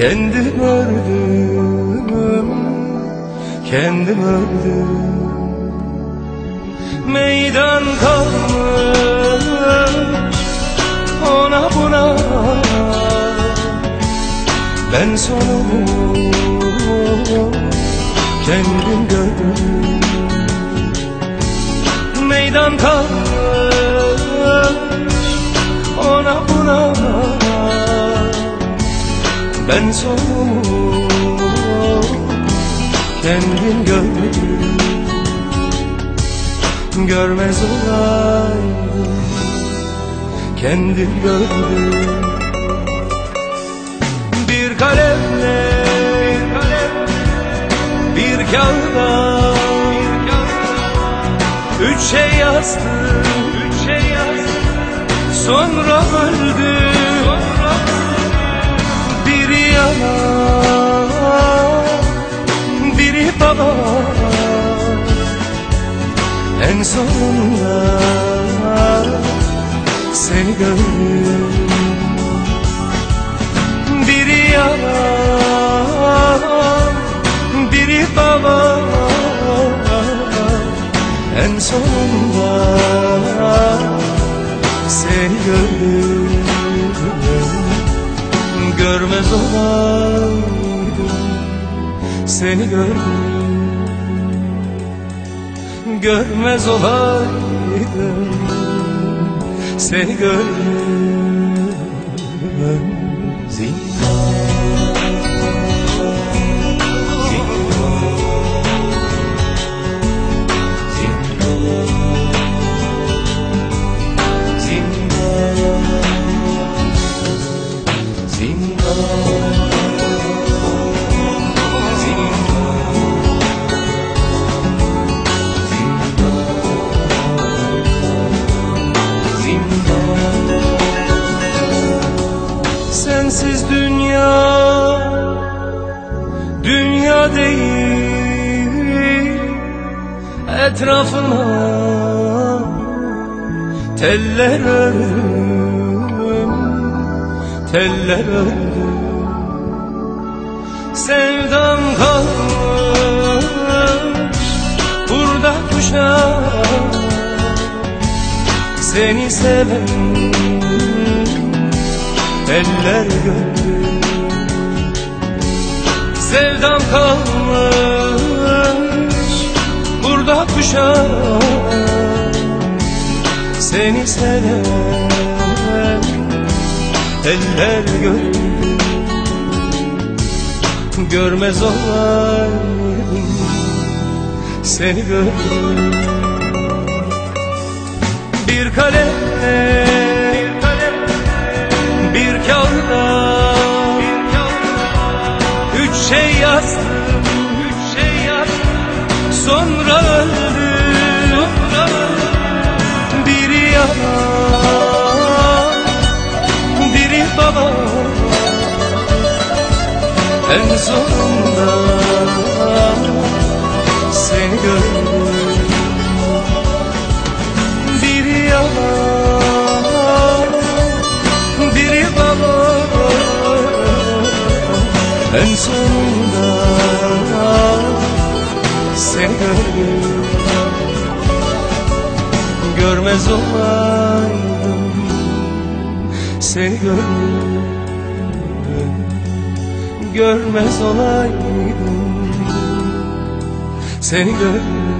Kendim ördüm Kendim ördüm Meydan kalmış. Ona buna Ben sonumu kendim gördüm Meydan kalmış. Ona buna Ben sonumu kendim gördüm Görmez olaydım kendim gördüm Bir kalemle bir kağıda Üç şey yazdım Üç şey yazdım. Sonra öldüm sonunda Seni gördüm. Biri yana Biri baba En sonunda Seni gördüm. Görmez olaydım Seni gördüm Görmez olaydım. Seni gördüm Zindan Sensiz dünya Dünya değil Etrafına Teller ördüm Teller ördüm Sevdam kalmış Burada kuşa Seni seven eller gördüm Sevdam kalmış burada kuşa Seni seven eller gördüm Görmez olaydım seni gördüm Bir kalem şey yazdım Üç şey yazdım. Sonra öldüm. Biri yana Biri baba. En sonunda Seni gördüm. Biri yana biri baba. En sonunda seni gördüm Görmez olaydım seni gördüm Görmez olaydım seni gördüm